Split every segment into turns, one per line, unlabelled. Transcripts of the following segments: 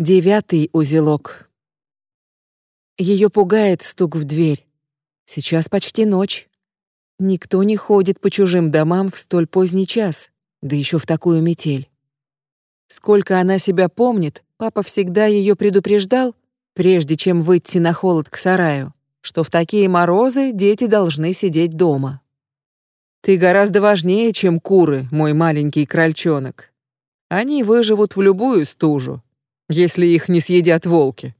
Девятый узелок. Ее пугает стук в дверь. Сейчас почти ночь. Никто не ходит по чужим домам в столь поздний час, да еще в такую метель. Сколько она себя помнит, папа всегда ее предупреждал, прежде чем выйти на холод к сараю, что в такие морозы дети должны сидеть дома. Ты гораздо важнее, чем куры, мой маленький крольчонок. Они выживут в любую стужу, если их не съедят волки.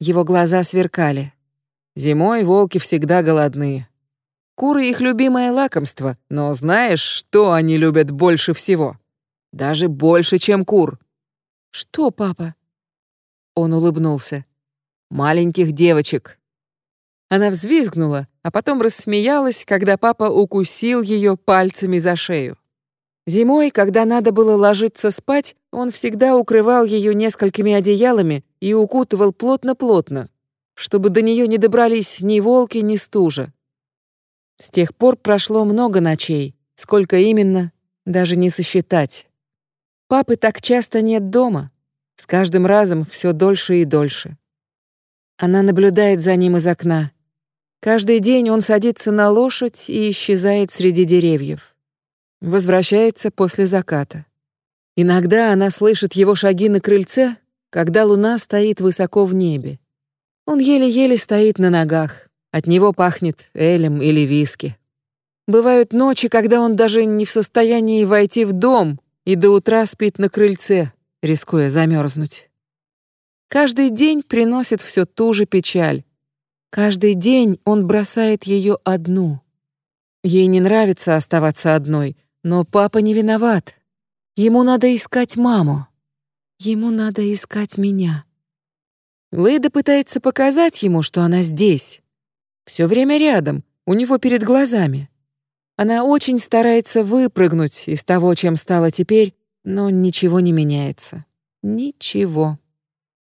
Его глаза сверкали. Зимой волки всегда голодны. Куры их любимое лакомство, но знаешь, что они любят больше всего? Даже больше, чем кур. Что, папа? Он улыбнулся. Маленьких девочек. Она взвизгнула, а потом рассмеялась, когда папа укусил ее пальцами за шею. Зимой, когда надо было ложиться спать, он всегда укрывал ее несколькими одеялами и укутывал плотно-плотно, чтобы до нее не добрались ни волки, ни стужа. С тех пор прошло много ночей, сколько именно, даже не сосчитать. Папы так часто нет дома, с каждым разом все дольше и дольше. Она наблюдает за ним из окна. Каждый день он садится на лошадь и исчезает среди деревьев. Возвращается после заката. Иногда она слышит его шаги на крыльце, когда луна стоит высоко в небе. Он еле-еле стоит на ногах. От него пахнет элем или виски. Бывают ночи, когда он даже не в состоянии войти в дом и до утра спит на крыльце, рискуя замерзнуть. Каждый день приносит все ту же печаль. Каждый день он бросает ее одну. Ей не нравится оставаться одной, но папа не виноват. Ему надо искать маму. Ему надо искать меня. Лейда пытается показать ему, что она здесь. Все время рядом, у него перед глазами. Она очень старается выпрыгнуть из того, чем стала теперь, но ничего не меняется. Ничего.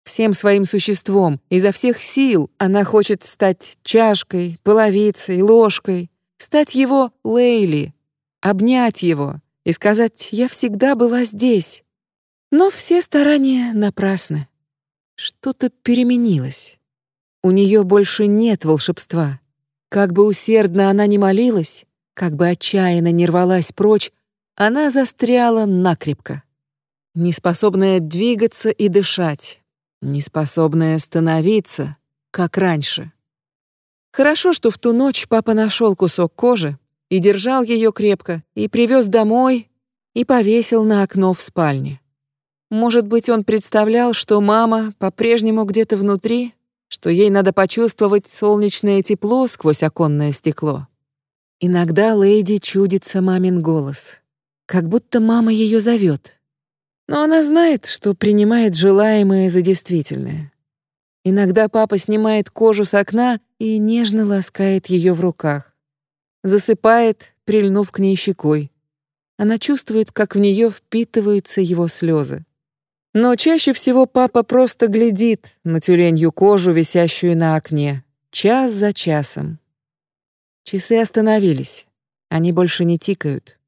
Всем своим существом, изо всех сил она хочет стать чашкой, половицей, ложкой, стать его Лейли, обнять его и сказать «я всегда была здесь». Но все старания напрасны. Что-то переменилось. У нее больше нет волшебства. Как бы усердно она ни молилась, как бы отчаянно не рвалась прочь, она застряла накрепко. Неспособная двигаться и дышать, неспособная становиться, как раньше. Хорошо, что в ту ночь папа нашел кусок кожи, и держал ее крепко, и привез домой, и повесил на окно в спальне. Может быть, он представлял, что мама по-прежнему где-то внутри, что ей надо почувствовать солнечное тепло сквозь оконное стекло. Иногда леди чудится мамин голос, как будто мама ее зовет. Но она знает, что принимает желаемое за действительное. Иногда папа снимает кожу с окна и нежно ласкает ее в руках засыпает, прильнув к ней щекой. Она чувствует, как в нее впитываются его слезы. Но чаще всего папа просто глядит на тюленью кожу, висящую на окне, час за часом. Часы остановились. Они больше не тикают.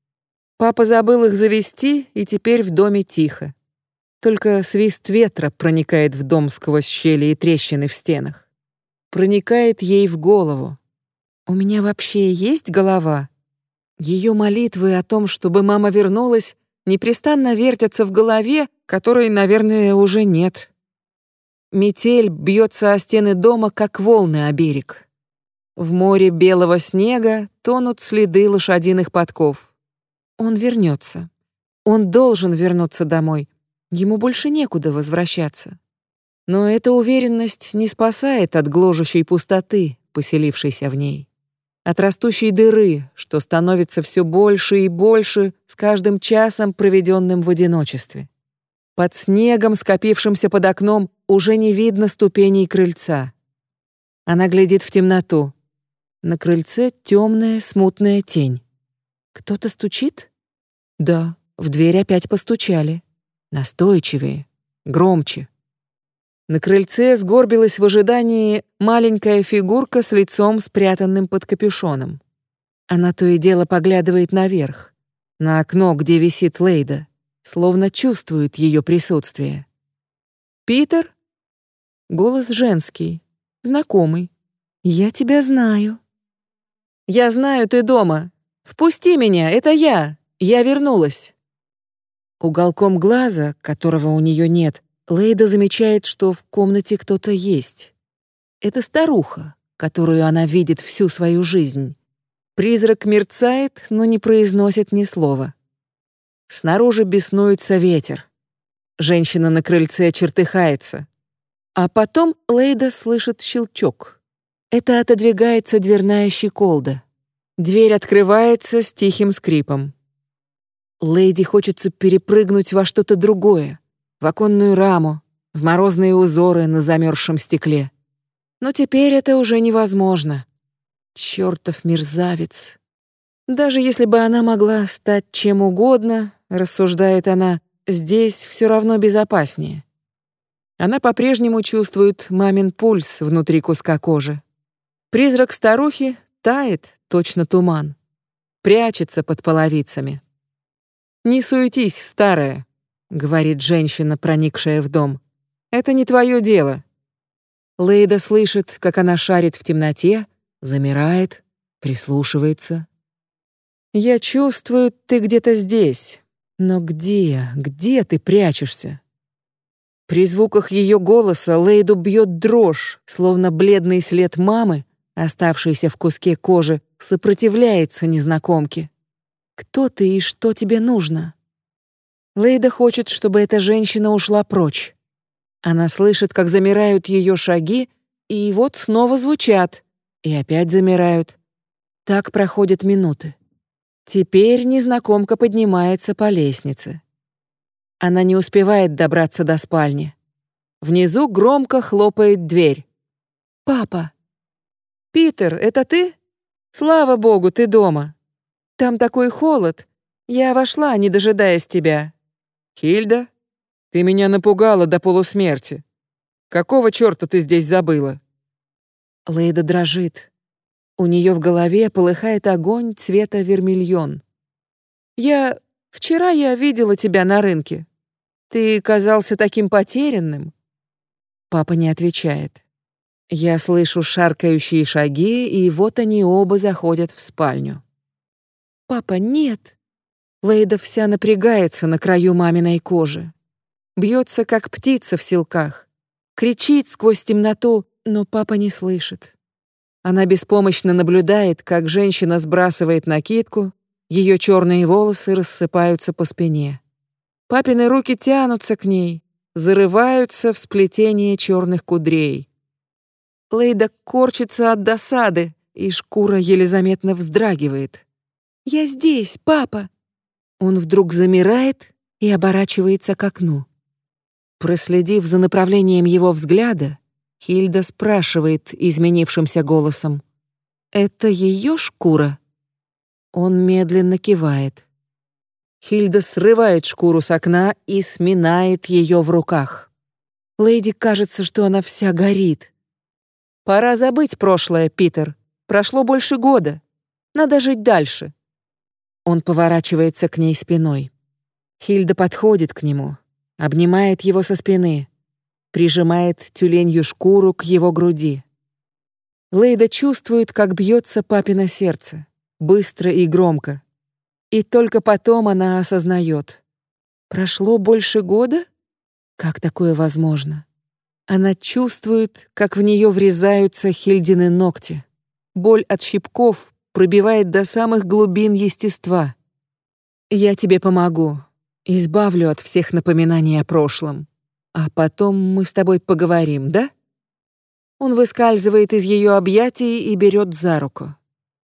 Папа забыл их завести, и теперь в доме тихо. Только свист ветра проникает в дом сквозь щели и трещины в стенах. Проникает ей в голову, у меня вообще есть голова? Ее молитвы о том, чтобы мама вернулась, непрестанно вертятся в голове, которой, наверное, уже нет. Метель бьется о стены дома, как волны о берег. В море белого снега тонут следы лошадиных подков. Он вернется. Он должен вернуться домой. Ему больше некуда возвращаться. Но эта уверенность не спасает от гложущей пустоты, поселившейся в ней от растущей дыры, что становится все больше и больше с каждым часом, проведенным в одиночестве. Под снегом, скопившимся под окном, уже не видно ступеней крыльца. Она глядит в темноту. На крыльце темная, смутная тень. Кто-то стучит? Да, в дверь опять постучали. Настойчивее, громче. На крыльце сгорбилась в ожидании маленькая фигурка с лицом спрятанным под капюшоном. Она то и дело поглядывает наверх, на окно, где висит Лейда, словно чувствует ее присутствие. Питер?» Голос женский, знакомый. «Я тебя знаю». «Я знаю, ты дома. Впусти меня, это я. Я вернулась». Уголком глаза, которого у нее нет, Лейда замечает, что в комнате кто-то есть. Это старуха, которую она видит всю свою жизнь. Призрак мерцает, но не произносит ни слова. Снаружи беснуется ветер. Женщина на крыльце чертыхается. А потом Лейда слышит щелчок. Это отодвигается дверная щеколда. Дверь открывается с тихим скрипом. Лейди хочется перепрыгнуть во что-то другое, в оконную раму, в морозные узоры на замерзшем стекле. Но теперь это уже невозможно. Чёртов мерзавец. Даже если бы она могла стать чем угодно, рассуждает она, здесь все равно безопаснее. Она по-прежнему чувствует мамин пульс внутри куска кожи. Призрак старухи тает, точно туман. Прячется под половицами. «Не суетись, старая», — говорит женщина, проникшая в дом. «Это не твое дело». Лейда слышит, как она шарит в темноте, замирает, прислушивается. «Я чувствую, ты где-то здесь. Но где, где ты прячешься?» При звуках ее голоса Лейду бьет дрожь, словно бледный след мамы, оставшийся в куске кожи, сопротивляется незнакомке. Кто ты и что тебе нужно? Лейда хочет, чтобы эта женщина ушла прочь. Она слышит, как замирают ее шаги, и вот снова звучат, и опять замирают. Так проходят минуты. Теперь незнакомка поднимается по лестнице. Она не успевает добраться до спальни. Внизу громко хлопает дверь. «Папа!» «Питер, это ты? Слава богу, ты дома!» Там такой холод. Я вошла, не дожидаясь тебя. Хильда, ты меня напугала до полусмерти. Какого чёрта ты здесь забыла? Лейда дрожит. У неё в голове полыхает огонь цвета вермильон. Я вчера я видела тебя на рынке. Ты казался таким потерянным. Папа не отвечает. Я слышу шаркающие шаги, и вот они оба заходят в спальню. «Папа, нет!» Лейда вся напрягается на краю маминой кожи. Бьется, как птица в селках. Кричит сквозь темноту, но папа не слышит. Она беспомощно наблюдает, как женщина сбрасывает накидку, ее черные волосы рассыпаются по спине. Папины руки тянутся к ней, зарываются в сплетение черных кудрей. Лейда корчится от досады, и шкура еле заметно вздрагивает. «Я здесь, папа!» Он вдруг замирает и оборачивается к окну. Проследив за направлением его взгляда, Хильда спрашивает изменившимся голосом. «Это ее шкура?» Он медленно кивает. Хильда срывает шкуру с окна и сминает ее в руках. Лейди кажется, что она вся горит. «Пора забыть прошлое, Питер. Прошло больше года. Надо жить дальше. Он поворачивается к ней спиной. Хильда подходит к нему, обнимает его со спины, прижимает тюленью шкуру к его груди. Лейда чувствует, как бьется папино сердце, быстро и громко. И только потом она осознает. Прошло больше года? Как такое возможно? Она чувствует, как в нее врезаются Хильдины ногти. Боль от щипков пробивает до самых глубин естества. Я тебе помогу, избавлю от всех напоминаний о прошлом. А потом мы с тобой поговорим, да? Он выскальзывает из ее объятий и берет за руку.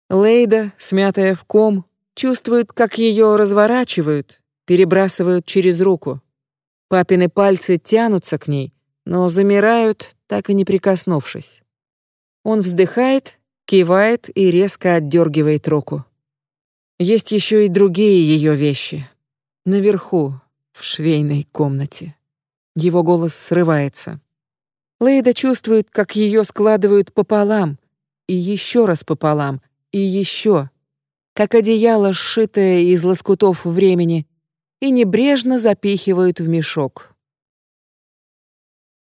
Лейда, смятая в ком, чувствует, как ее разворачивают, перебрасывают через руку. Папины пальцы тянутся к ней, но замирают, так и не прикоснувшись. Он вздыхает кивает и резко отдергивает руку. Есть еще и другие ее вещи. Наверху, в швейной комнате. Его голос срывается. Лейда чувствует, как ее складывают пополам, и еще раз пополам, и еще, как одеяло, сшитое из лоскутов времени, и небрежно запихивают в мешок.